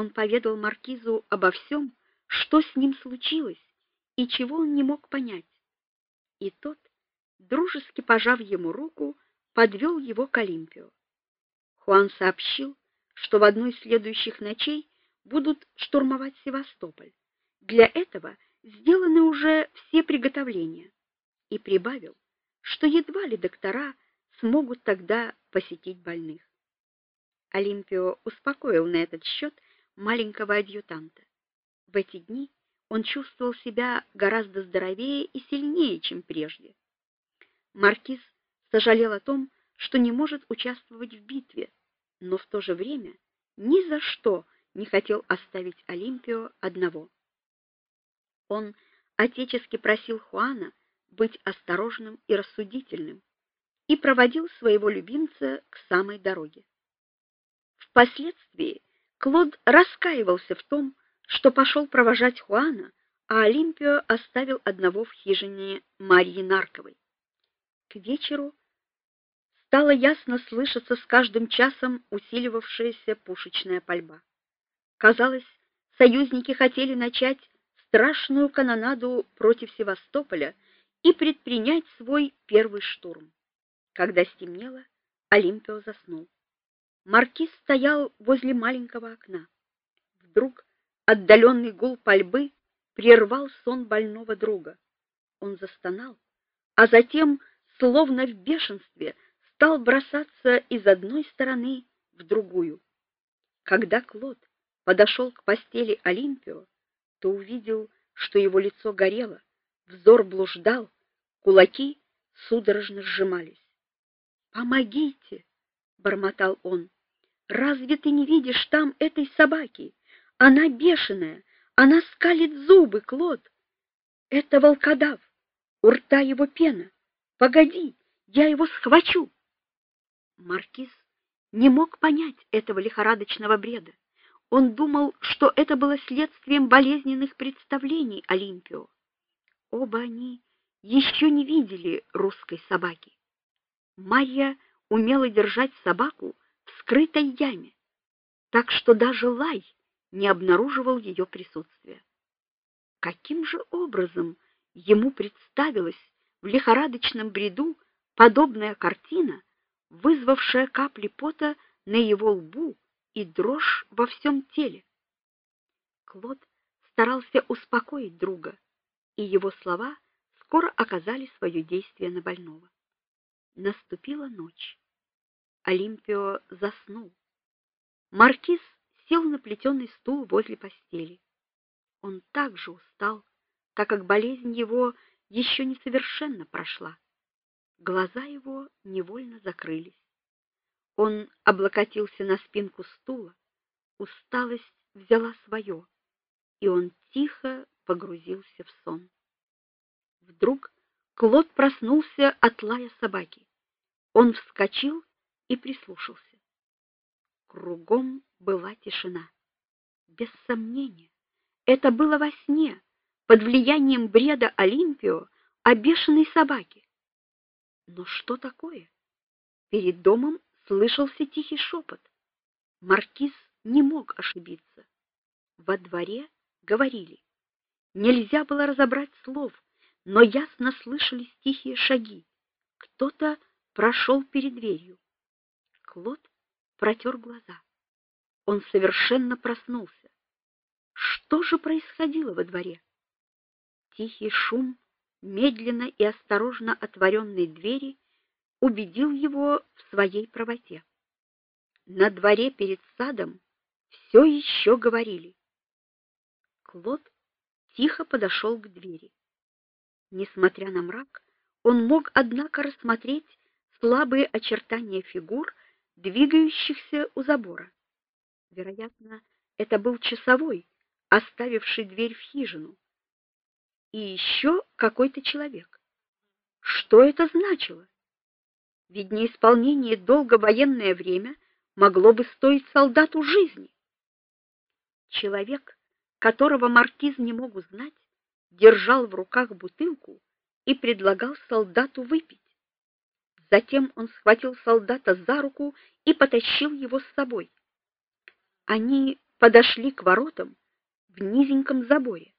Он поведал маркизу обо всем, что с ним случилось и чего он не мог понять. И тот, дружески пожав ему руку, подвел его к Олимпию. Хуан сообщил, что в одной из следующих ночей будут штурмовать Севастополь. Для этого сделаны уже все приготовления, и прибавил, что едва ли доктора смогут тогда посетить больных. Олимпио успокоил на этот счет маленького адъютанта. В эти дни он чувствовал себя гораздо здоровее и сильнее, чем прежде. Маркиз сожалел о том, что не может участвовать в битве, но в то же время ни за что не хотел оставить Олимпио одного. Он отечески просил Хуана быть осторожным и рассудительным и проводил своего любимца к самой дороге. Впоследствии Клод раскаивался в том, что пошел провожать Хуана, а Олимпио оставил одного в хижине Марьи Нарковой. К вечеру стало ясно слышаться с каждым часом усиливавшаяся пушечная пальба. Казалось, союзники хотели начать страшную канонаду против Севастополя и предпринять свой первый штурм. Когда стемнело, Олимпио заснул. Маркиз стоял возле маленького окна. Вдруг отдаленный гул пальбы прервал сон больного друга. Он застонал, а затем, словно в бешенстве, стал бросаться из одной стороны в другую. Когда Клод подошел к постели Олимпио, то увидел, что его лицо горело, взор блуждал, кулаки судорожно сжимались. "Помогите!" Бормотал он. "Разве ты не видишь там этой собаки? Она бешеная, она скалит зубы, Клод. Это волкодав. У рта его пена. Погоди, я его схвачу". Маркиз не мог понять этого лихорадочного бреда. Он думал, что это было следствием болезненных представлений Олимпио. Оба они еще не видели русской собаки. Марья умела держать собаку в скрытой яме, так что даже лай не обнаруживал ее присутствия. Каким же образом ему представилась в лихорадочном бреду подобная картина, вызвавшая капли пота на его лбу и дрожь во всем теле? Клод старался успокоить друга, и его слова скоро оказали свое действие на больного. Наступила ночь. Олимпио заснул. Маркиз сел на плетеный стул возле постели. Он также устал, так как болезнь его еще не совершенно прошла. Глаза его невольно закрылись. Он облокотился на спинку стула. Усталость взяла свое, и он тихо погрузился в сон. Клод проснулся от лая собаки. Он вскочил и прислушался. Кругом была тишина. Без сомнения, это было во сне, под влиянием бреда Олимпио о бешеной собаке. Но что такое? Перед домом слышался тихий шепот. Маркиз не мог ошибиться. Во дворе говорили. Нельзя было разобрать слов, но ясно слышались тихие шаги. Кто-то прошел перед дверью. Клод протер глаза. Он совершенно проснулся. Что же происходило во дворе? Тихий шум медленно и осторожно отворенной двери убедил его в своей правоте. На дворе перед садом все еще говорили. Клод тихо подошел к двери. Несмотря на мрак, он мог однако рассмотреть слабые очертания фигур, двигающихся у забора. Вероятно, это был часовой, оставивший дверь в хижину. И еще какой-то человек. Что это значило? Ведь неисполнение долга военное время могло бы стоить солдату жизни. Человек, которого маркиз не мог узнать, держал в руках бутылку и предлагал солдату выпить. Затем он схватил солдата за руку и потащил его с собой. Они подошли к воротам в низеньком заборе.